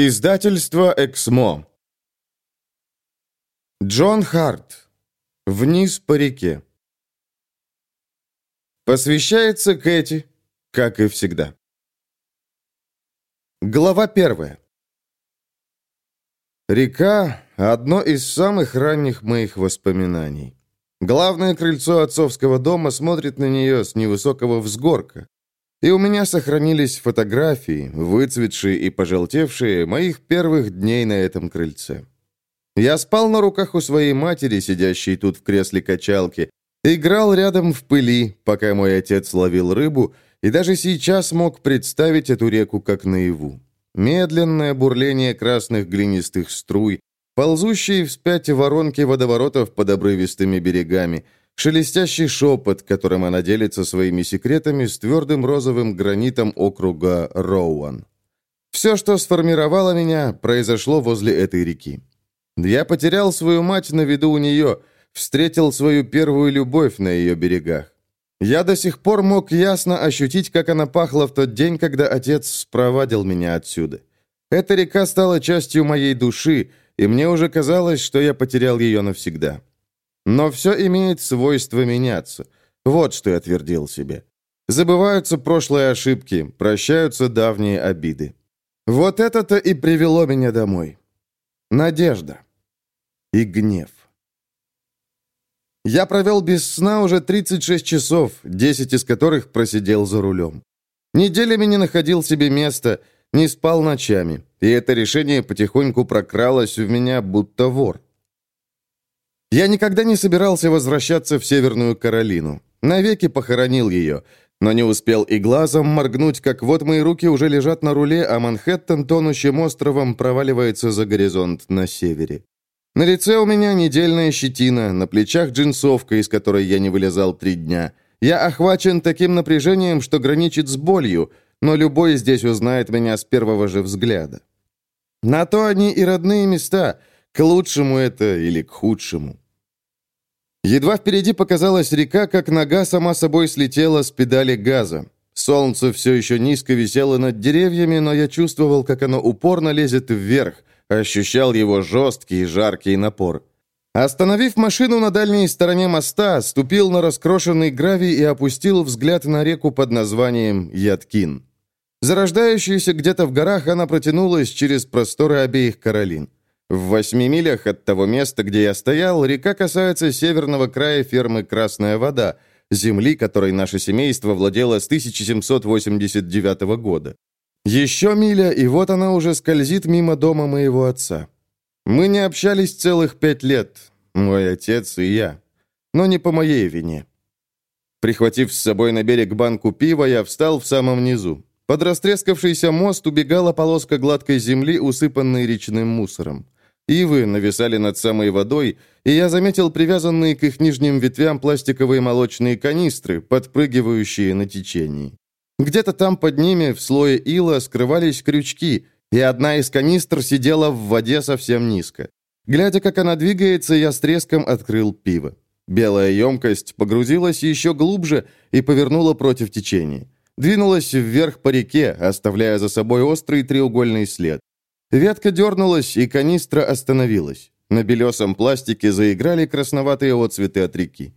Издательство «Эксмо». Джон Харт. Вниз по реке. Посвящается Кэти, как и всегда. Глава первая. Река – одно из самых ранних моих воспоминаний. Главное крыльцо отцовского дома смотрит на нее с невысокого взгорка. И у меня сохранились фотографии, выцветшие и пожелтевшие, моих первых дней на этом крыльце. Я спал на руках у своей матери, сидящей тут в кресле качалки, играл рядом в пыли, пока мой отец ловил рыбу, и даже сейчас мог представить эту реку как наяву. Медленное бурление красных глинистых струй, ползущие вспять воронки водоворотов под обрывистыми берегами – шелестящий шепот, которым она делится своими секретами с твердым розовым гранитом округа Роуан. Все, что сформировало меня, произошло возле этой реки. Я потерял свою мать на виду у нее, встретил свою первую любовь на ее берегах. Я до сих пор мог ясно ощутить, как она пахла в тот день, когда отец спровадил меня отсюда. Эта река стала частью моей души, и мне уже казалось, что я потерял ее навсегда. Но все имеет свойство меняться. Вот что я твердил себе. Забываются прошлые ошибки, прощаются давние обиды. Вот это-то и привело меня домой. Надежда. И гнев. Я провел без сна уже 36 часов, 10 из которых просидел за рулем. Неделями не находил себе места, не спал ночами, и это решение потихоньку прокралось в меня, будто вор. Я никогда не собирался возвращаться в Северную Каролину. Навеки похоронил ее, но не успел и глазом моргнуть, как вот мои руки уже лежат на руле, а Манхэттен тонущим островом проваливается за горизонт на севере. На лице у меня недельная щетина, на плечах джинсовка, из которой я не вылезал три дня. Я охвачен таким напряжением, что граничит с болью, но любой здесь узнает меня с первого же взгляда. На то они и родные места, к лучшему это или к худшему. Едва впереди показалась река, как нога сама собой слетела с педали газа. Солнце все еще низко висело над деревьями, но я чувствовал, как оно упорно лезет вверх, ощущал его жесткий и жаркий напор. Остановив машину на дальней стороне моста, ступил на раскрошенный гравий и опустил взгляд на реку под названием Яткин. Зарождающаяся где-то в горах, она протянулась через просторы обеих Каролин. В восьми милях от того места, где я стоял, река касается северного края фермы «Красная вода», земли, которой наше семейство владело с 1789 года. Еще миля, и вот она уже скользит мимо дома моего отца. Мы не общались целых пять лет, мой отец и я, но не по моей вине. Прихватив с собой на берег банку пива, я встал в самом низу. Под растрескавшийся мост убегала полоска гладкой земли, усыпанной речным мусором. Ивы нависали над самой водой, и я заметил привязанные к их нижним ветвям пластиковые молочные канистры, подпрыгивающие на течении. Где-то там под ними, в слое ила, скрывались крючки, и одна из канистр сидела в воде совсем низко. Глядя, как она двигается, я с треском открыл пиво. Белая емкость погрузилась еще глубже и повернула против течения. Двинулась вверх по реке, оставляя за собой острый треугольный след. Ветка дернулась, и канистра остановилась. На белесом пластике заиграли красноватые отцветы от реки.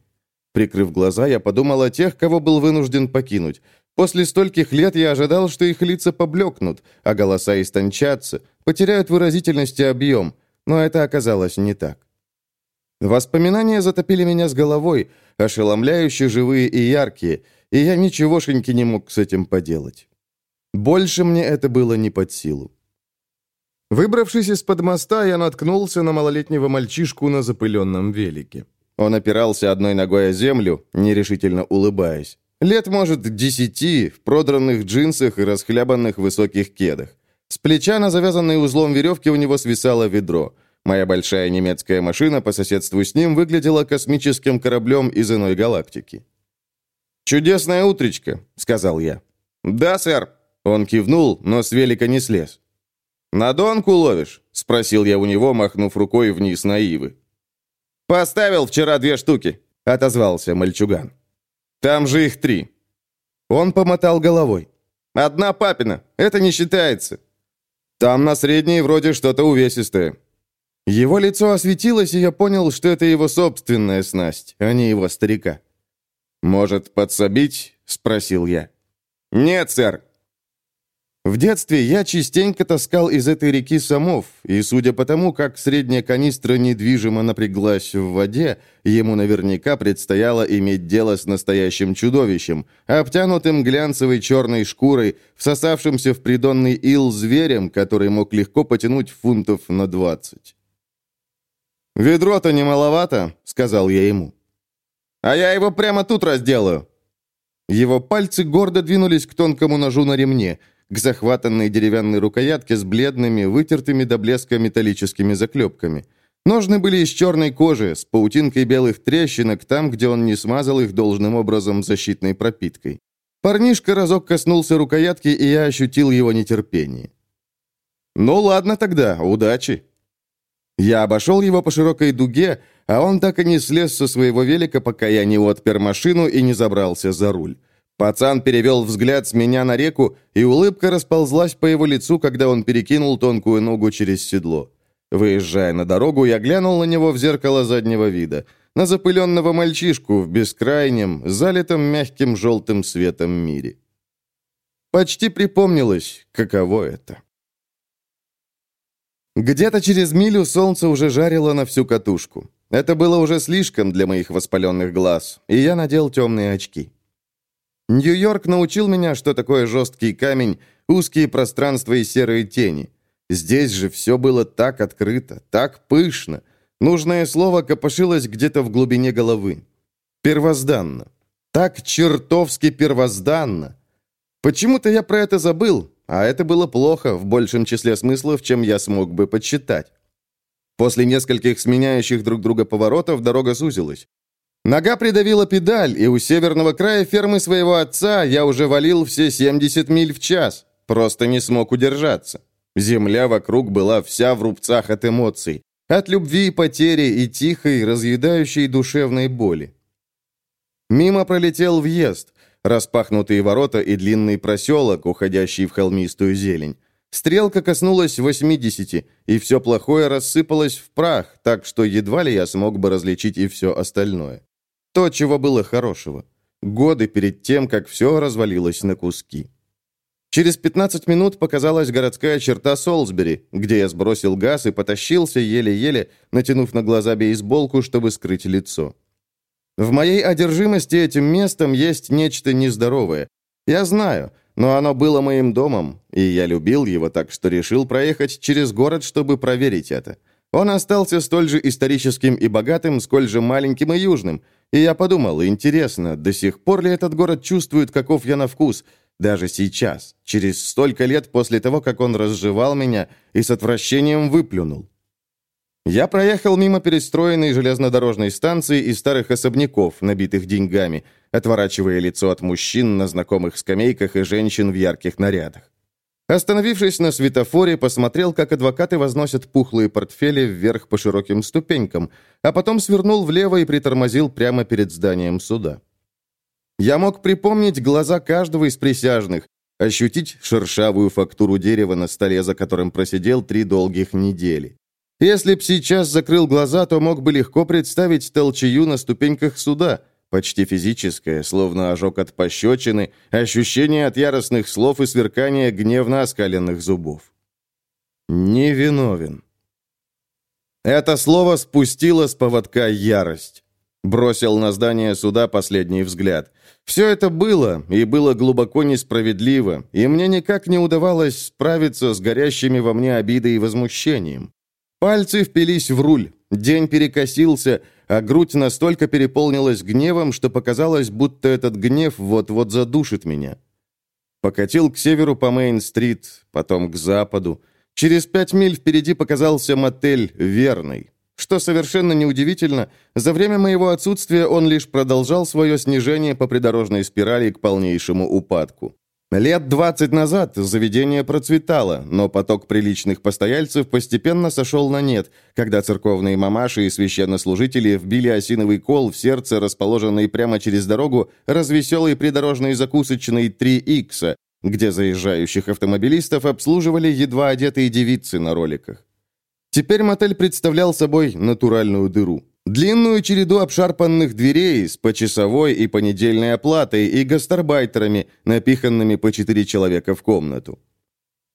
Прикрыв глаза, я подумал о тех, кого был вынужден покинуть. После стольких лет я ожидал, что их лица поблекнут, а голоса истончатся, потеряют выразительность и объем, но это оказалось не так. Воспоминания затопили меня с головой, ошеломляюще живые и яркие, и я ничегошеньки не мог с этим поделать. Больше мне это было не под силу. Выбравшись из-под моста, я наткнулся на малолетнего мальчишку на запыленном велике. Он опирался одной ногой о землю, нерешительно улыбаясь. Лет, может, десяти, в продранных джинсах и расхлябанных высоких кедах. С плеча на завязанной узлом веревки у него свисало ведро. Моя большая немецкая машина по соседству с ним выглядела космическим кораблем из иной галактики. «Чудесная утречка», — сказал я. «Да, сэр». Он кивнул, но с велика не слез. «На донку ловишь?» — спросил я у него, махнув рукой вниз на ивы. «Поставил вчера две штуки», — отозвался мальчуган. «Там же их три». Он помотал головой. «Одна папина. Это не считается». Там на средней вроде что-то увесистое». Его лицо осветилось, и я понял, что это его собственная снасть, а не его старика. «Может, подсобить?» — спросил я. «Нет, сэр». В детстве я частенько таскал из этой реки самов, и судя по тому, как средняя канистра недвижимо напряглась в воде, ему наверняка предстояло иметь дело с настоящим чудовищем, обтянутым глянцевой черной шкурой, всосавшимся в придонный ил зверем, который мог легко потянуть фунтов на двадцать. «Ведро-то не маловато», — сказал я ему. «А я его прямо тут разделаю». Его пальцы гордо двинулись к тонкому ножу на ремне, к захватанной деревянной рукоятке с бледными, вытертыми до блеска металлическими заклепками. Ножны были из черной кожи, с паутинкой белых трещинок, там, где он не смазал их должным образом защитной пропиткой. Парнишка разок коснулся рукоятки, и я ощутил его нетерпение. «Ну ладно тогда, удачи!» Я обошел его по широкой дуге, а он так и не слез со своего велика, пока я не отпер машину и не забрался за руль. Пацан перевел взгляд с меня на реку, и улыбка расползлась по его лицу, когда он перекинул тонкую ногу через седло. Выезжая на дорогу, я глянул на него в зеркало заднего вида. На запыленного мальчишку в бескрайнем, залитом мягким желтым светом мире. Почти припомнилось, каково это. Где-то через милю солнце уже жарило на всю катушку. Это было уже слишком для моих воспаленных глаз, и я надел темные очки. Нью-Йорк научил меня, что такое жесткий камень, узкие пространства и серые тени. Здесь же все было так открыто, так пышно. Нужное слово копошилось где-то в глубине головы. Первозданно. Так чертовски первозданно. Почему-то я про это забыл, а это было плохо в большем числе смыслов, чем я смог бы подсчитать. После нескольких сменяющих друг друга поворотов дорога сузилась. Нога придавила педаль, и у северного края фермы своего отца я уже валил все 70 миль в час. Просто не смог удержаться. Земля вокруг была вся в рубцах от эмоций. От любви и потери и тихой, разъедающей душевной боли. Мимо пролетел въезд распахнутые ворота и длинный проселок, уходящий в холмистую зелень. Стрелка коснулась 80, и все плохое рассыпалось в прах, так что едва ли я смог бы различить и все остальное. То, чего было хорошего. Годы перед тем, как все развалилось на куски. Через 15 минут показалась городская черта Солсбери, где я сбросил газ и потащился еле-еле, натянув на глаза бейсболку, чтобы скрыть лицо. В моей одержимости этим местом есть нечто нездоровое. Я знаю, но оно было моим домом, и я любил его так, что решил проехать через город, чтобы проверить это. Он остался столь же историческим и богатым, сколь же маленьким и южным. И я подумал, интересно, до сих пор ли этот город чувствует, каков я на вкус, даже сейчас, через столько лет после того, как он разжевал меня и с отвращением выплюнул. Я проехал мимо перестроенной железнодорожной станции и старых особняков, набитых деньгами, отворачивая лицо от мужчин на знакомых скамейках и женщин в ярких нарядах. Остановившись на светофоре, посмотрел, как адвокаты возносят пухлые портфели вверх по широким ступенькам, а потом свернул влево и притормозил прямо перед зданием суда. Я мог припомнить глаза каждого из присяжных, ощутить шершавую фактуру дерева на столе, за которым просидел три долгих недели. Если б сейчас закрыл глаза, то мог бы легко представить толчею на ступеньках суда, почти физическое, словно ожог от пощечины, ощущение от яростных слов и сверкание гневно оскаленных зубов. Невиновен. Это слово спустило с поводка ярость. Бросил на здание суда последний взгляд. Все это было, и было глубоко несправедливо, и мне никак не удавалось справиться с горящими во мне обидой и возмущением. Пальцы впились в руль, день перекосился, а грудь настолько переполнилась гневом, что показалось, будто этот гнев вот-вот задушит меня. Покатил к северу по Мейн-стрит, потом к западу. Через пять миль впереди показался мотель «Верный». Что совершенно неудивительно, за время моего отсутствия он лишь продолжал свое снижение по придорожной спирали к полнейшему упадку. Лет 20 назад заведение процветало, но поток приличных постояльцев постепенно сошел на нет, когда церковные мамаши и священнослужители вбили осиновый кол в сердце, расположенный прямо через дорогу, развеселой придорожной закусочной 3 Икса, где заезжающих автомобилистов обслуживали едва одетые девицы на роликах. Теперь мотель представлял собой натуральную дыру. Длинную череду обшарпанных дверей с почасовой и понедельной оплатой и гастарбайтерами, напиханными по четыре человека в комнату.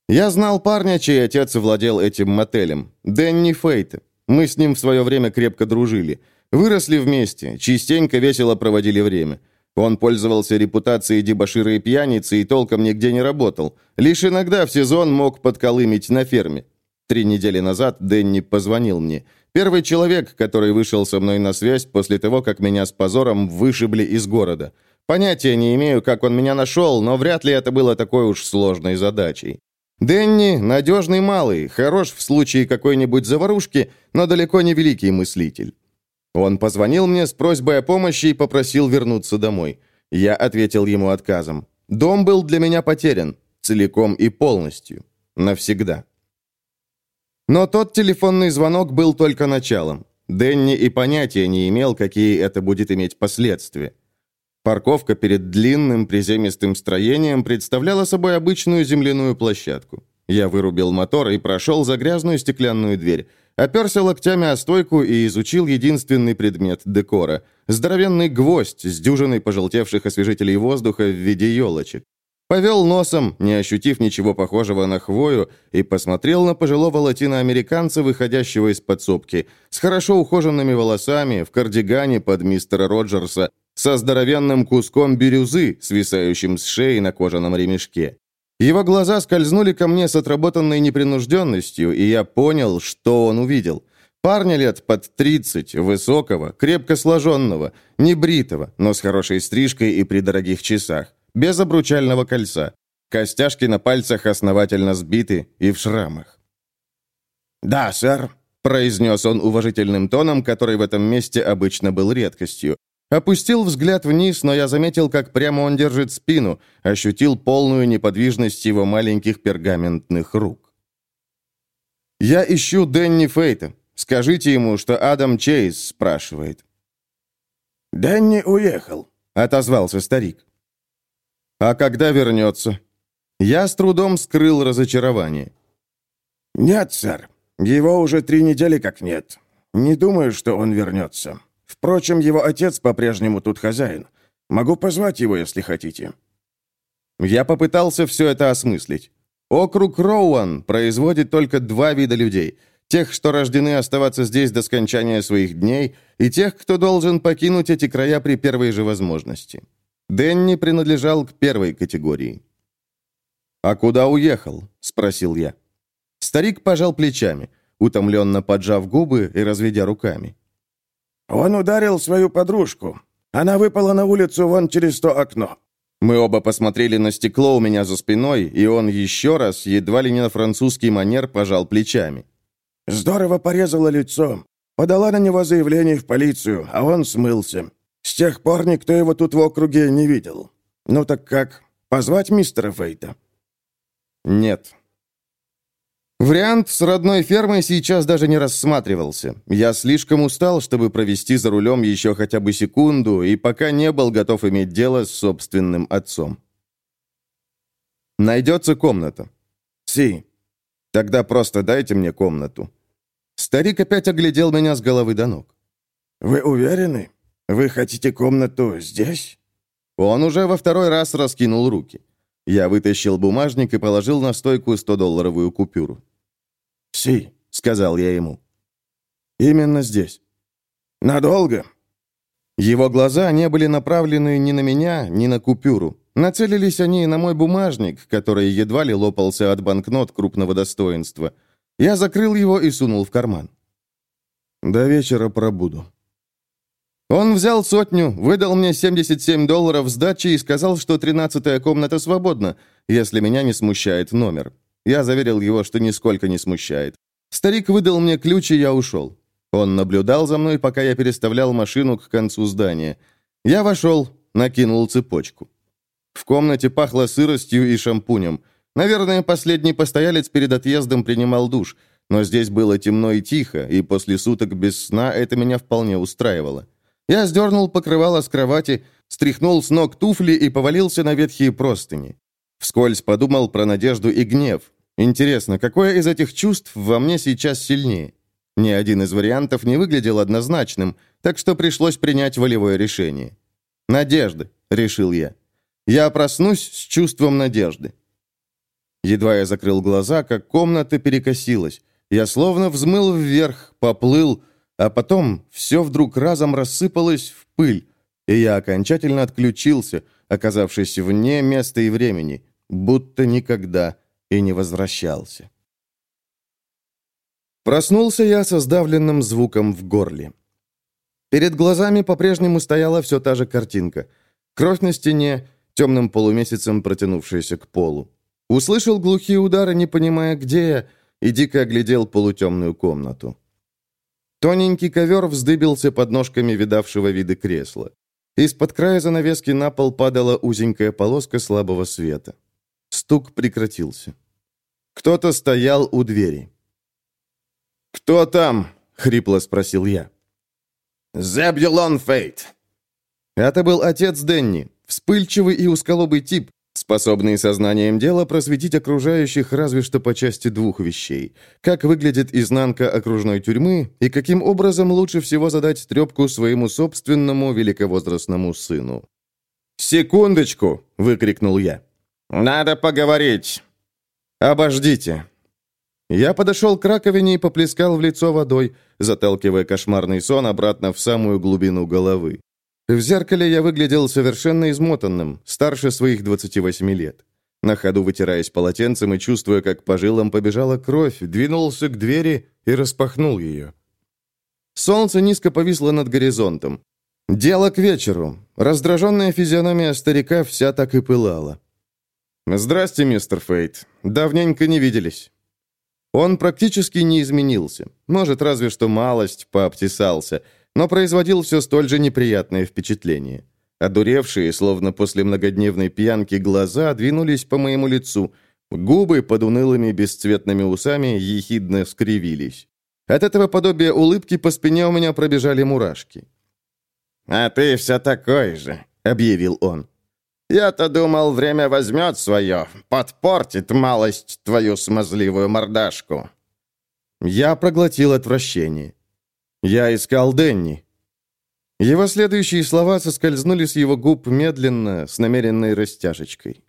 Я знал парня, чей отец владел этим мотелем, Дэнни Фейт. Мы с ним в свое время крепко дружили. Выросли вместе, частенько весело проводили время. Он пользовался репутацией дебошира и пьяницы и толком нигде не работал. Лишь иногда в сезон мог подколымить на ферме. Три недели назад Дэнни позвонил мне. Первый человек, который вышел со мной на связь после того, как меня с позором вышибли из города. Понятия не имею, как он меня нашел, но вряд ли это было такой уж сложной задачей. Дэнни – надежный малый, хорош в случае какой-нибудь заварушки, но далеко не великий мыслитель. Он позвонил мне с просьбой о помощи и попросил вернуться домой. Я ответил ему отказом. Дом был для меня потерян, целиком и полностью, навсегда. Но тот телефонный звонок был только началом. Дэнни и понятия не имел, какие это будет иметь последствия. Парковка перед длинным приземистым строением представляла собой обычную земляную площадку. Я вырубил мотор и прошел за грязную стеклянную дверь, оперся локтями о стойку и изучил единственный предмет декора – здоровенный гвоздь с дюжиной пожелтевших освежителей воздуха в виде елочек. Повел носом, не ощутив ничего похожего на хвою, и посмотрел на пожилого латиноамериканца, выходящего из подсобки, с хорошо ухоженными волосами, в кардигане под мистера Роджерса, со здоровенным куском бирюзы, свисающим с шеи на кожаном ремешке. Его глаза скользнули ко мне с отработанной непринужденностью, и я понял, что он увидел. Парня лет под 30, высокого, крепко сложенного, небритого, но с хорошей стрижкой и при дорогих часах без обручального кольца. Костяшки на пальцах основательно сбиты и в шрамах. «Да, сэр», — произнес он уважительным тоном, который в этом месте обычно был редкостью. Опустил взгляд вниз, но я заметил, как прямо он держит спину, ощутил полную неподвижность его маленьких пергаментных рук. «Я ищу Дэнни Фейта. Скажите ему, что Адам Чейз спрашивает». «Дэнни уехал», — отозвался старик. «А когда вернется?» Я с трудом скрыл разочарование. «Нет, сэр. Его уже три недели как нет. Не думаю, что он вернется. Впрочем, его отец по-прежнему тут хозяин. Могу позвать его, если хотите». Я попытался все это осмыслить. Округ Роуан производит только два вида людей. Тех, что рождены оставаться здесь до скончания своих дней, и тех, кто должен покинуть эти края при первой же возможности. Дэнни принадлежал к первой категории. «А куда уехал?» — спросил я. Старик пожал плечами, утомленно поджав губы и разведя руками. «Он ударил свою подружку. Она выпала на улицу вон через то окно». Мы оба посмотрели на стекло у меня за спиной, и он еще раз, едва ли не на французский манер, пожал плечами. «Здорово порезала лицо. Подала на него заявление в полицию, а он смылся. С тех пор никто его тут в округе не видел. Ну так как, позвать мистера Фейта?» «Нет». Вариант с родной фермой сейчас даже не рассматривался. Я слишком устал, чтобы провести за рулем еще хотя бы секунду, и пока не был готов иметь дело с собственным отцом. «Найдется комната?» «Си». «Тогда просто дайте мне комнату». Старик опять оглядел меня с головы до ног. «Вы уверены?» «Вы хотите комнату здесь?» Он уже во второй раз раскинул руки. Я вытащил бумажник и положил на стойку 100-долларовую купюру. «Си», — сказал я ему. «Именно здесь». «Надолго?» Его глаза не были направлены ни на меня, ни на купюру. Нацелились они на мой бумажник, который едва ли лопался от банкнот крупного достоинства. Я закрыл его и сунул в карман. «До вечера пробуду», он взял сотню, выдал мне 77 долларов сдачи и сказал, что тринадцатая комната свободна, если меня не смущает номер. Я заверил его, что нисколько не смущает. Старик выдал мне ключ, и я ушел. Он наблюдал за мной, пока я переставлял машину к концу здания. Я вошел, накинул цепочку. В комнате пахло сыростью и шампунем. Наверное, последний постоялец перед отъездом принимал душ, но здесь было темно и тихо, и после суток без сна это меня вполне устраивало. Я сдернул покрывало с кровати, стряхнул с ног туфли и повалился на ветхие простыни. Вскользь подумал про надежду и гнев. Интересно, какое из этих чувств во мне сейчас сильнее? Ни один из вариантов не выглядел однозначным, так что пришлось принять волевое решение. «Надежды», — решил я. «Я проснусь с чувством надежды». Едва я закрыл глаза, как комната перекосилась. Я словно взмыл вверх, поплыл, а потом все вдруг разом рассыпалось в пыль, и я окончательно отключился, оказавшись вне места и времени, будто никогда и не возвращался. Проснулся я со сдавленным звуком в горле. Перед глазами по-прежнему стояла все та же картинка. Кровь на стене, темным полумесяцем протянувшаяся к полу. Услышал глухие удары, не понимая, где я, и дико оглядел полутемную комнату. Тоненький ковер вздыбился под ножками видавшего виды кресла. Из-под края занавески на пол падала узенькая полоска слабого света. Стук прекратился. Кто-то стоял у двери. «Кто там?» — хрипло спросил я. «Зебюлон Фейт!» Это был отец Денни, вспыльчивый и узколобый тип, способный сознанием дела просветить окружающих разве что по части двух вещей. Как выглядит изнанка окружной тюрьмы и каким образом лучше всего задать трепку своему собственному великовозрастному сыну. «Секундочку!» — выкрикнул я. «Надо поговорить!» «Обождите!» Я подошел к раковине и поплескал в лицо водой, заталкивая кошмарный сон обратно в самую глубину головы. В зеркале я выглядел совершенно измотанным, старше своих 28 лет. На ходу вытираясь полотенцем и чувствуя, как по жилам побежала кровь, двинулся к двери и распахнул ее. Солнце низко повисло над горизонтом. Дело к вечеру. Раздраженная физиономия старика вся так и пылала. «Здрасте, мистер Фейт. Давненько не виделись». Он практически не изменился. Может, разве что малость пообтесался, но производил все столь же неприятное впечатление. Одуревшие, словно после многодневной пьянки, глаза двинулись по моему лицу. Губы под унылыми бесцветными усами ехидно скривились. От этого подобия улыбки по спине у меня пробежали мурашки. «А ты все такой же», — объявил он. Я-то думал, время возьмет свое, подпортит малость твою смазливую мордашку». Я проглотил отвращение. Я искал Денни. Его следующие слова соскользнули с его губ медленно, с намеренной растяжечкой.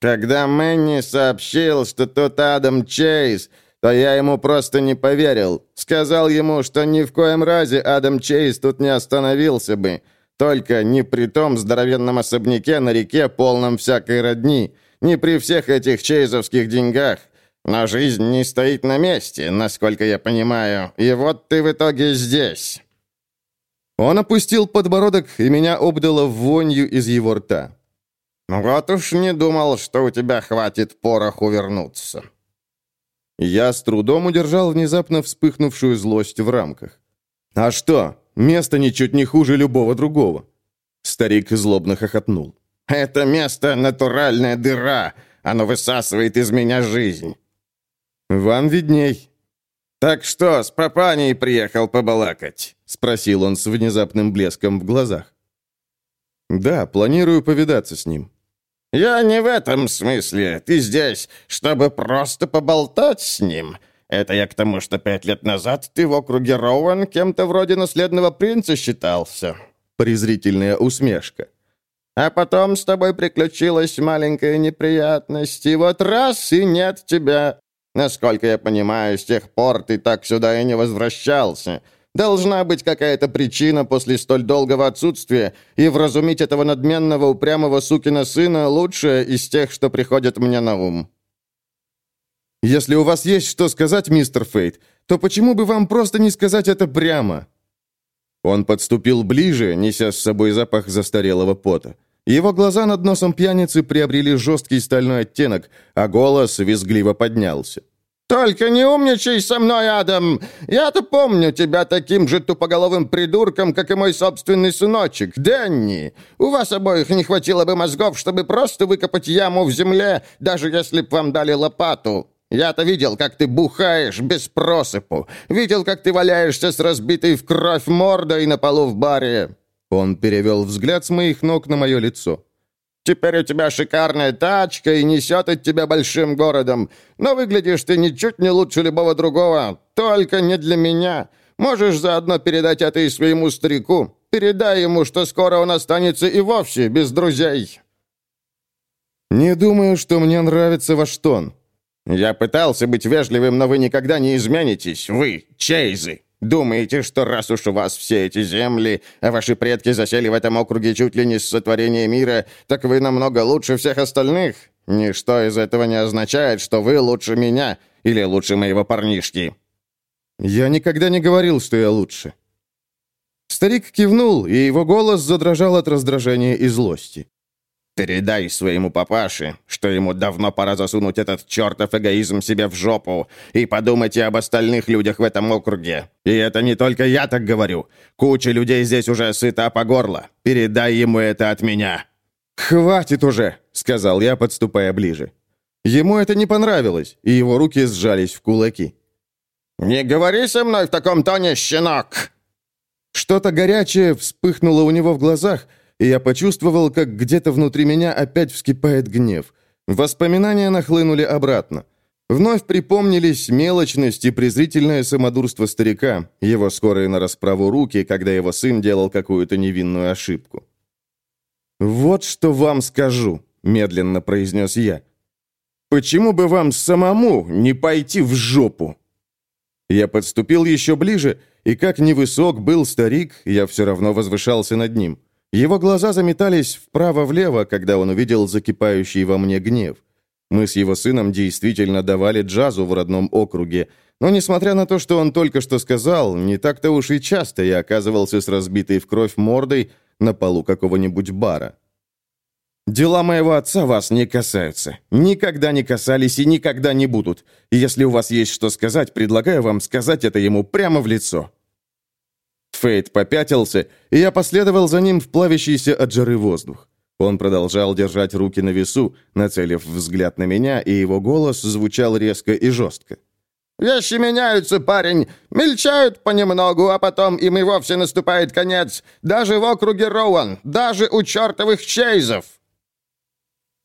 «Когда Мэнни сообщил, что тот Адам Чейз, то я ему просто не поверил. Сказал ему, что ни в коем разе Адам Чейз тут не остановился бы». Только не при том здоровенном особняке на реке, полном всякой родни, не при всех этих чейзовских деньгах. Но жизнь не стоит на месте, насколько я понимаю, и вот ты в итоге здесь». Он опустил подбородок, и меня обдало вонью из его рта. «Вот уж не думал, что у тебя хватит пороху вернуться». Я с трудом удержал внезапно вспыхнувшую злость в рамках. «А что, Место ничуть не хуже любого другого». Старик злобно хохотнул. «Это место — натуральная дыра. Оно высасывает из меня жизнь». «Вам видней». «Так что, с папаней приехал побалакать?» — спросил он с внезапным блеском в глазах. «Да, планирую повидаться с ним». «Я не в этом смысле. Ты здесь, чтобы просто поболтать с ним. Это я к тому, что пять лет назад ты в округе Роуэн кем-то вроде наследного принца считался». Презрительная усмешка. «А потом с тобой приключилась маленькая неприятность, и вот раз и нет тебя. Насколько я понимаю, с тех пор ты так сюда и не возвращался». Должна быть какая-то причина после столь долгого отсутствия, и вразумить этого надменного упрямого сукина сына лучше из тех, что приходят мне на ум. Если у вас есть что сказать, мистер Фейт, то почему бы вам просто не сказать это прямо?» Он подступил ближе, неся с собой запах застарелого пота. Его глаза над носом пьяницы приобрели жесткий стальной оттенок, а голос визгливо поднялся. «Только не умничай со мной, Адам! Я-то помню тебя таким же тупоголовым придурком, как и мой собственный сыночек, Дэнни! У вас обоих не хватило бы мозгов, чтобы просто выкопать яму в земле, даже если б вам дали лопату. Я-то видел, как ты бухаешь без просыпу. Видел, как ты валяешься с разбитой в кровь мордой на полу в баре». Он перевел взгляд с моих ног на мое лицо. Теперь у тебя шикарная тачка и несет от тебя большим городом. Но выглядишь ты ничуть не лучше любого другого. Только не для меня. Можешь заодно передать это и своему старику. Передай ему, что скоро он останется и вовсе без друзей». «Не думаю, что мне нравится ваш тон». «Я пытался быть вежливым, но вы никогда не изменитесь. Вы, Чейзы. Думаете, что раз уж у вас все эти земли, а ваши предки засели в этом округе чуть ли не с сотворения мира, так вы намного лучше всех остальных? Ничто из этого не означает, что вы лучше меня или лучше моего парнишки». «Я никогда не говорил, что я лучше». Старик кивнул, и его голос задрожал от раздражения и злости. Передай своему папаше, что ему давно пора засунуть этот чертов эгоизм себе в жопу и подумайте об остальных людях в этом округе. И это не только я так говорю. Куча людей здесь уже сыта по горло. Передай ему это от меня». «Хватит уже», — сказал я, подступая ближе. Ему это не понравилось, и его руки сжались в кулаки. «Не говори со мной в таком тоне, щенок!» Что-то горячее вспыхнуло у него в глазах — и я почувствовал, как где-то внутри меня опять вскипает гнев. Воспоминания нахлынули обратно. Вновь припомнились мелочность и презрительное самодурство старика, его скорые на расправу руки, когда его сын делал какую-то невинную ошибку. «Вот что вам скажу», — медленно произнес я. «Почему бы вам самому не пойти в жопу?» Я подступил еще ближе, и как невысок был старик, я все равно возвышался над ним. Его глаза заметались вправо-влево, когда он увидел закипающий во мне гнев. Мы с его сыном действительно давали джазу в родном округе, но, несмотря на то, что он только что сказал, не так-то уж и часто я оказывался с разбитой в кровь мордой на полу какого-нибудь бара. «Дела моего отца вас не касаются. Никогда не касались и никогда не будут. Если у вас есть что сказать, предлагаю вам сказать это ему прямо в лицо». Фейт попятился, и я последовал за ним в плавящийся от жары воздух. Он продолжал держать руки на весу, нацелив взгляд на меня, и его голос звучал резко и жестко. «Вещи меняются, парень, мельчают понемногу, а потом им и вовсе наступает конец. Даже в округе Роуан, даже у чертовых чейзов!»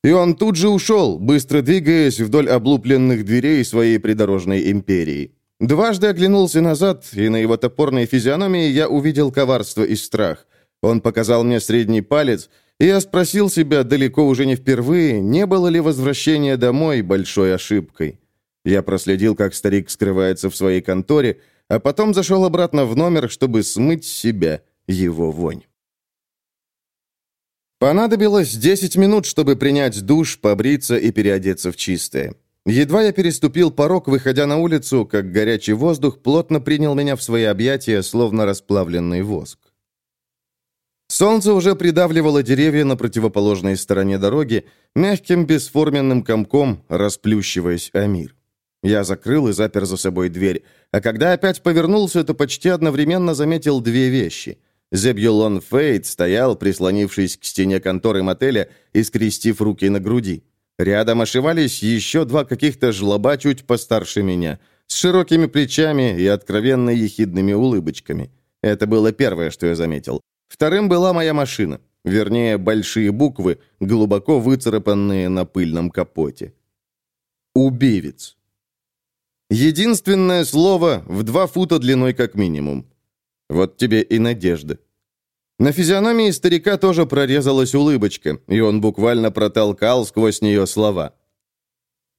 И он тут же ушел, быстро двигаясь вдоль облупленных дверей своей придорожной империи. Дважды оглянулся назад, и на его топорной физиономии я увидел коварство и страх. Он показал мне средний палец, и я спросил себя далеко уже не впервые, не было ли возвращение домой большой ошибкой. Я проследил, как старик скрывается в своей конторе, а потом зашел обратно в номер, чтобы смыть с себя его вонь. Понадобилось 10 минут, чтобы принять душ, побриться и переодеться в чистое. Едва я переступил порог, выходя на улицу, как горячий воздух плотно принял меня в свои объятия, словно расплавленный воск. Солнце уже придавливало деревья на противоположной стороне дороги, мягким бесформенным комком расплющиваясь о мир. Я закрыл и запер за собой дверь, а когда опять повернулся, то почти одновременно заметил две вещи. Зебьюлон Фейт стоял, прислонившись к стене конторы мотеля и скрестив руки на груди. Рядом ошивались еще два каких-то жлоба чуть постарше меня, с широкими плечами и откровенно ехидными улыбочками. Это было первое, что я заметил. Вторым была моя машина, вернее, большие буквы, глубоко выцарапанные на пыльном капоте. Убивец. Единственное слово в два фута длиной как минимум. Вот тебе и надежда. На физиономии старика тоже прорезалась улыбочка, и он буквально протолкал сквозь нее слова.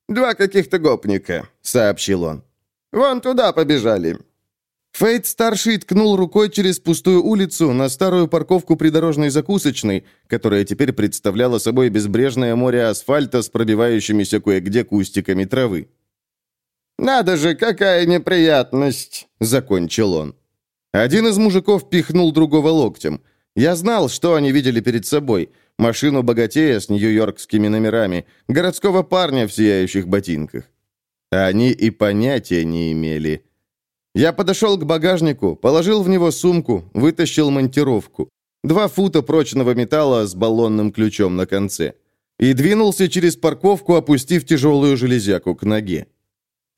«Два каких-то гопника», — сообщил он. «Вон туда побежали». Фейт-старший ткнул рукой через пустую улицу на старую парковку придорожной закусочной, которая теперь представляла собой безбрежное море асфальта с пробивающимися кое-где кустиками травы. «Надо же, какая неприятность!» — закончил он. Один из мужиков пихнул другого локтем. Я знал, что они видели перед собой. Машину богатея с нью-йоркскими номерами, городского парня в сияющих ботинках. Они и понятия не имели. Я подошел к багажнику, положил в него сумку, вытащил монтировку. Два фута прочного металла с баллонным ключом на конце. И двинулся через парковку, опустив тяжелую железяку к ноге.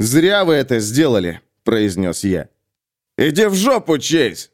«Зря вы это сделали», — произнес я. «Иди в жопу, Чейз!»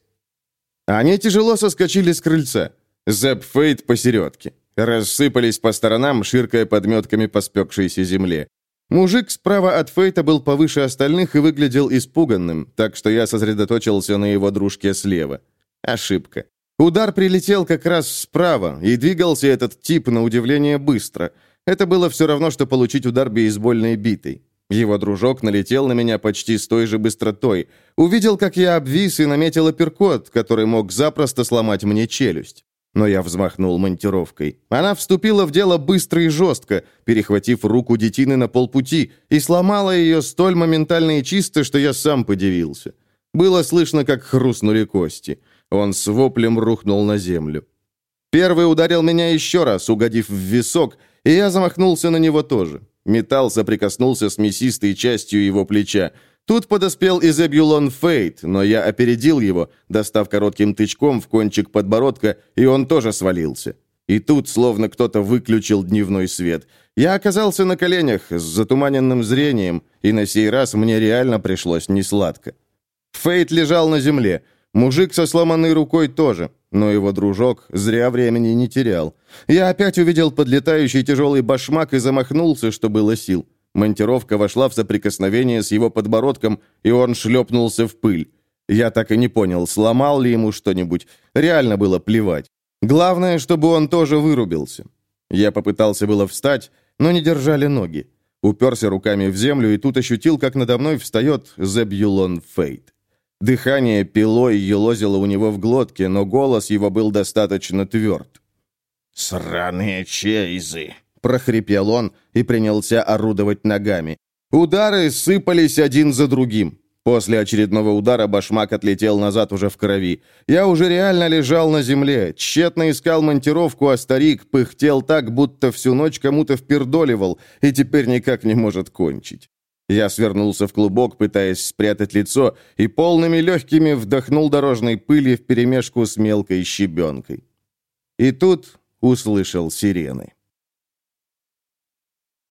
Они тяжело соскочили с крыльца. Зэп Фейт посередке. Рассыпались по сторонам, ширкая подметками по спекшейся земле. Мужик справа от Фейта был повыше остальных и выглядел испуганным, так что я сосредоточился на его дружке слева. Ошибка. Удар прилетел как раз справа, и двигался этот тип на удивление быстро. Это было все равно, что получить удар бейсбольной битой. Его дружок налетел на меня почти с той же быстротой. Увидел, как я обвис и наметил апперкот, который мог запросто сломать мне челюсть. Но я взмахнул монтировкой. Она вступила в дело быстро и жестко, перехватив руку детины на полпути, и сломала ее столь моментально и чисто, что я сам подивился. Было слышно, как хрустнули кости. Он с воплем рухнул на землю. Первый ударил меня еще раз, угодив в висок, и я замахнулся на него тоже. Металл соприкоснулся с мясистой частью его плеча. Тут подоспел Изебюлон Фейт, но я опередил его, достав коротким тычком в кончик подбородка, и он тоже свалился. И тут словно кто-то выключил дневной свет. Я оказался на коленях с затуманенным зрением, и на сей раз мне реально пришлось несладко. Фейт лежал на земле. Мужик со сломанной рукой тоже, но его дружок зря времени не терял. Я опять увидел подлетающий тяжелый башмак и замахнулся, что было сил. Монтировка вошла в соприкосновение с его подбородком, и он шлепнулся в пыль. Я так и не понял, сломал ли ему что-нибудь. Реально было плевать. Главное, чтобы он тоже вырубился. Я попытался было встать, но не держали ноги. Уперся руками в землю и тут ощутил, как надо мной встает Зебьюлон Фейт. Дыхание пилой елозило у него в глотке, но голос его был достаточно тверд. «Сраные чейзы!» прохрипел он и принялся орудовать ногами. Удары сыпались один за другим. После очередного удара башмак отлетел назад уже в крови. Я уже реально лежал на земле, тщетно искал монтировку, а старик пыхтел так, будто всю ночь кому-то впердоливал, и теперь никак не может кончить. Я свернулся в клубок, пытаясь спрятать лицо, и полными легкими вдохнул дорожной пыли вперемешку с мелкой щебенкой. И тут услышал сирены.